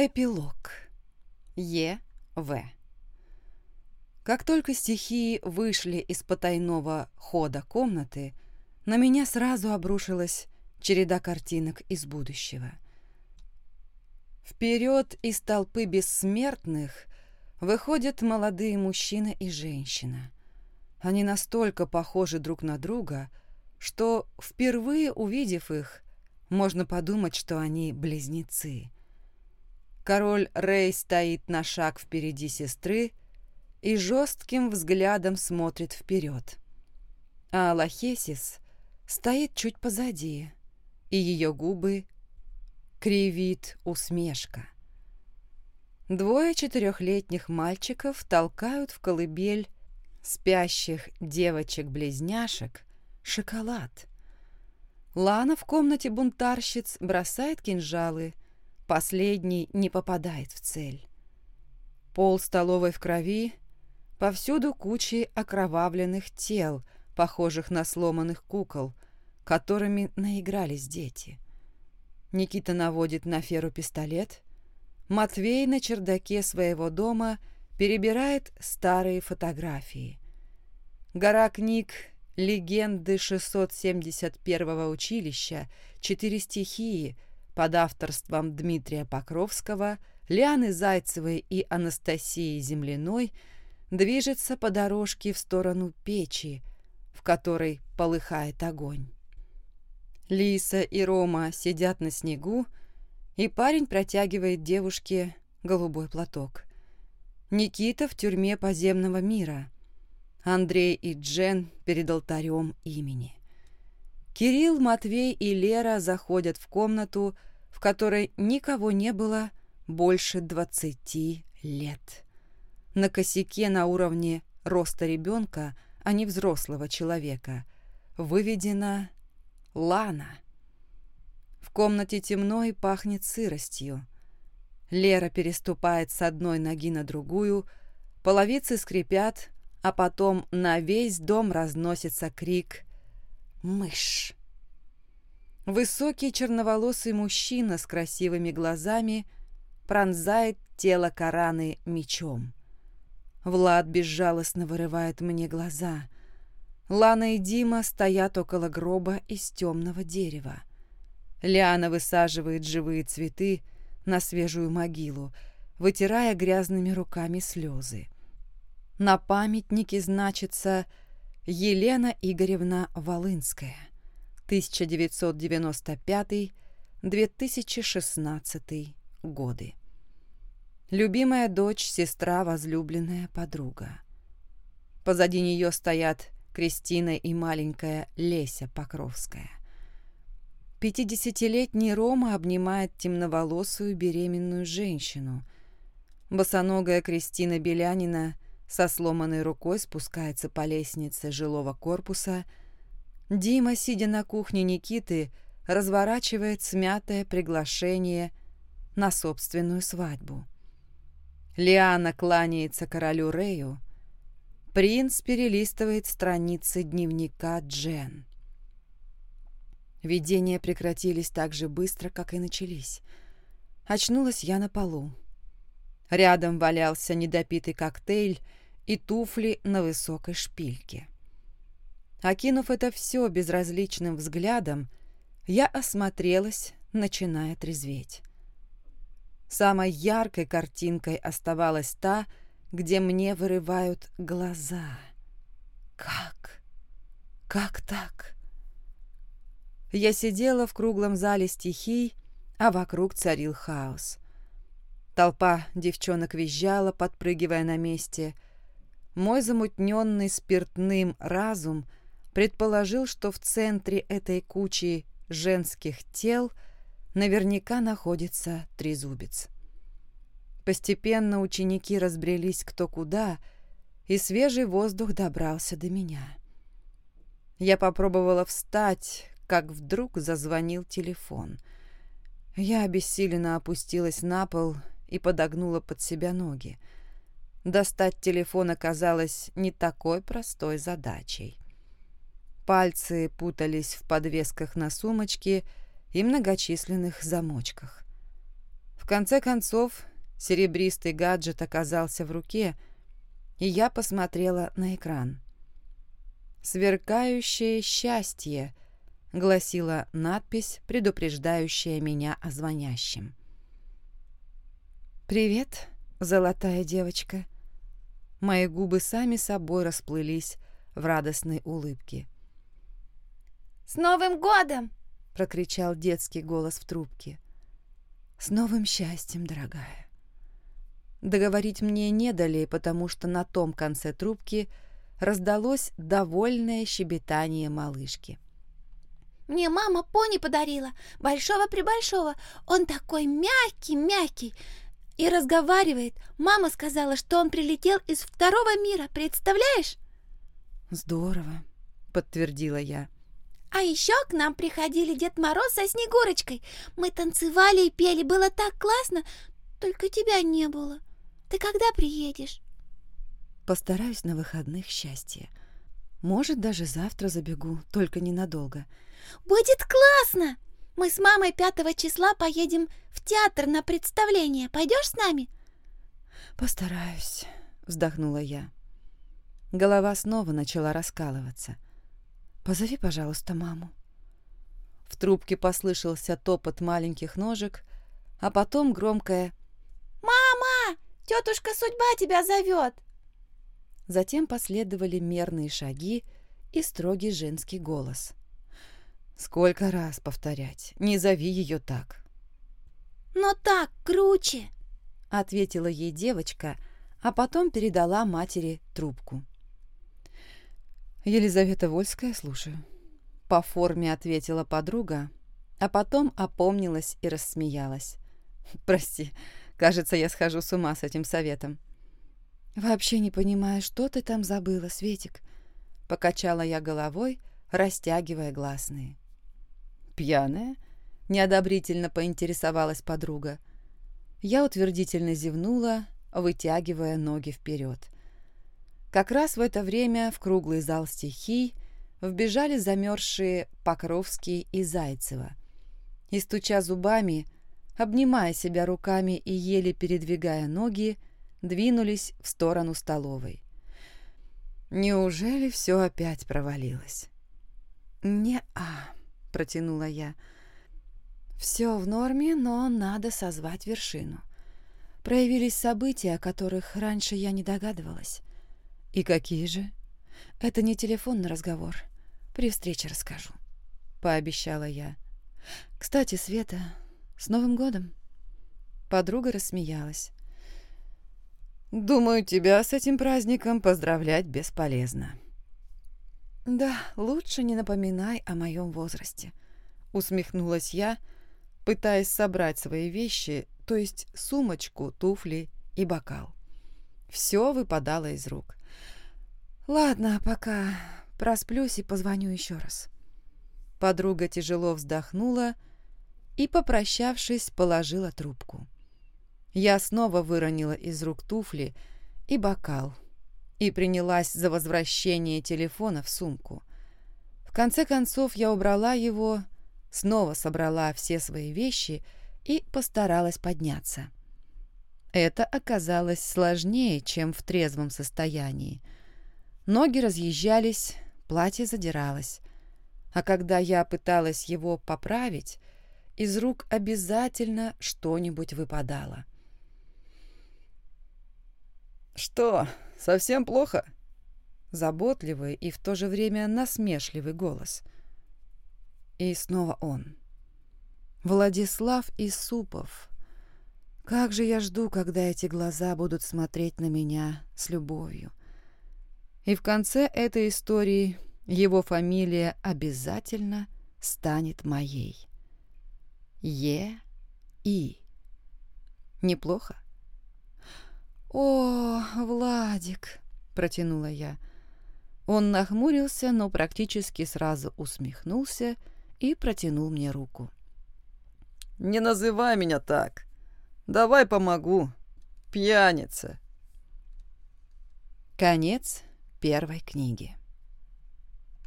Эпилог. Е.В. Как только стихии вышли из потайного хода комнаты, на меня сразу обрушилась череда картинок из будущего. Вперед из толпы бессмертных выходят молодые мужчина и женщина. Они настолько похожи друг на друга, что, впервые увидев их, можно подумать, что они близнецы. Король Рэй стоит на шаг впереди сестры и жестким взглядом смотрит вперед. А Алахесис стоит чуть позади, и ее губы кривит усмешка. Двое четырехлетних мальчиков толкают в колыбель спящих девочек-близняшек шоколад. Лана в комнате бунтарщиц бросает кинжалы, последний не попадает в цель. Пол столовой в крови, повсюду кучи окровавленных тел, похожих на сломанных кукол, которыми наигрались дети. Никита наводит на Феру пистолет. Матвей на чердаке своего дома перебирает старые фотографии. Гора книг «Легенды 671-го училища», «Четыре стихии» под авторством Дмитрия Покровского, Лианы Зайцевой и Анастасии Земляной движется по дорожке в сторону печи, в которой полыхает огонь. Лиса и Рома сидят на снегу, и парень протягивает девушке голубой платок. Никита в тюрьме подземного мира. Андрей и Джен перед алтарем имени. Кирилл, Матвей и Лера заходят в комнату, в которой никого не было больше двадцати лет. На косяке на уровне роста ребенка, а не взрослого человека, выведена Лана. В комнате темно и пахнет сыростью. Лера переступает с одной ноги на другую, половицы скрипят, а потом на весь дом разносится крик «Мышь!». Высокий черноволосый мужчина с красивыми глазами пронзает тело Кораны мечом. Влад безжалостно вырывает мне глаза. Лана и Дима стоят около гроба из темного дерева. Лиана высаживает живые цветы, на свежую могилу, вытирая грязными руками слезы. На памятнике значится Елена Игоревна Волынская, 1995-2016 годы. Любимая дочь, сестра, возлюбленная подруга. Позади нее стоят Кристина и маленькая Леся Покровская. Пятидесятилетний Рома обнимает темноволосую беременную женщину. Босоногая Кристина Белянина со сломанной рукой спускается по лестнице жилого корпуса. Дима, сидя на кухне Никиты, разворачивает смятое приглашение на собственную свадьбу. Лиана кланяется королю Рею. Принц перелистывает страницы дневника Джен. Видения прекратились так же быстро, как и начались. Очнулась я на полу. Рядом валялся недопитый коктейль и туфли на высокой шпильке. Окинув это все безразличным взглядом, я осмотрелась, начиная трезветь. Самой яркой картинкой оставалась та, где мне вырывают глаза. Как? Как так? Я сидела в круглом зале стихий, а вокруг царил хаос. Толпа девчонок визжала, подпрыгивая на месте. Мой замутненный спиртным разум предположил, что в центре этой кучи женских тел наверняка находится трезубец. Постепенно ученики разбрелись кто куда, и свежий воздух добрался до меня. Я попробовала встать, как вдруг зазвонил телефон. Я обессиленно опустилась на пол и подогнула под себя ноги. Достать телефон оказалось не такой простой задачей. Пальцы путались в подвесках на сумочке и многочисленных замочках. В конце концов, серебристый гаджет оказался в руке, и я посмотрела на экран. «Сверкающее счастье», — гласила надпись, предупреждающая меня о звонящем. «Привет, золотая девочка». Мои губы сами собой расплылись в радостной улыбке. «С Новым годом!» — прокричал детский голос в трубке. «С новым счастьем, дорогая!» Договорить мне не дали, потому что на том конце трубки раздалось довольное щебетание малышки. «Мне мама пони подарила, большого-пребольшого. Он такой мягкий-мягкий и разговаривает. Мама сказала, что он прилетел из второго мира, представляешь?» «Здорово», — подтвердила я. А еще к нам приходили Дед Мороз со Снегурочкой. Мы танцевали и пели, было так классно, только тебя не было. Ты когда приедешь? Постараюсь на выходных счастья. Может, даже завтра забегу, только ненадолго. Будет классно! Мы с мамой пятого числа поедем театр на представление. Пойдешь с нами? Постараюсь, вздохнула я. Голова снова начала раскалываться. Позови, пожалуйста, маму. В трубке послышался топот маленьких ножек, а потом громкое «Мама! Тетушка Судьба тебя зовет!» Затем последовали мерные шаги и строгий женский голос. «Сколько раз повторять? Не зови ее так!» «Но так круче!» — ответила ей девочка, а потом передала матери трубку. «Елизавета Вольская, слушаю». По форме ответила подруга, а потом опомнилась и рассмеялась. «Прости, кажется, я схожу с ума с этим советом». «Вообще не понимаю, что ты там забыла, Светик?» Покачала я головой, растягивая гласные. «Пьяная?» — неодобрительно поинтересовалась подруга. Я утвердительно зевнула, вытягивая ноги вперед. Как раз в это время в круглый зал стихий вбежали замерзшие Покровский и Зайцева. И, стуча зубами, обнимая себя руками и еле передвигая ноги, двинулись в сторону столовой. Неужели все опять провалилось? «Не-а», — протянула я. «Все в норме, но надо созвать вершину. Проявились события, о которых раньше я не догадывалась. «И какие же?» «Это не телефонный разговор. При встрече расскажу», — пообещала я. «Кстати, Света, с Новым годом!» Подруга рассмеялась. «Думаю, тебя с этим праздником поздравлять бесполезно». «Да, лучше не напоминай о моем возрасте», — усмехнулась я, пытаясь собрать свои вещи, то есть сумочку, туфли и бокал. Все выпадало из рук. «Ладно, пока просплюсь и позвоню еще раз». Подруга тяжело вздохнула и, попрощавшись, положила трубку. Я снова выронила из рук туфли и бокал и принялась за возвращение телефона в сумку. В конце концов я убрала его, снова собрала все свои вещи и постаралась подняться. Это оказалось сложнее, чем в трезвом состоянии – Ноги разъезжались, платье задиралось. А когда я пыталась его поправить, из рук обязательно что-нибудь выпадало. «Что, совсем плохо?» Заботливый и в то же время насмешливый голос. И снова он. Владислав Исупов. Как же я жду, когда эти глаза будут смотреть на меня с любовью. И в конце этой истории его фамилия обязательно станет моей. Е-И. Неплохо? «О, Владик!» — протянула я. Он нахмурился, но практически сразу усмехнулся и протянул мне руку. «Не называй меня так. Давай помогу. Пьяница». Конец первой книги.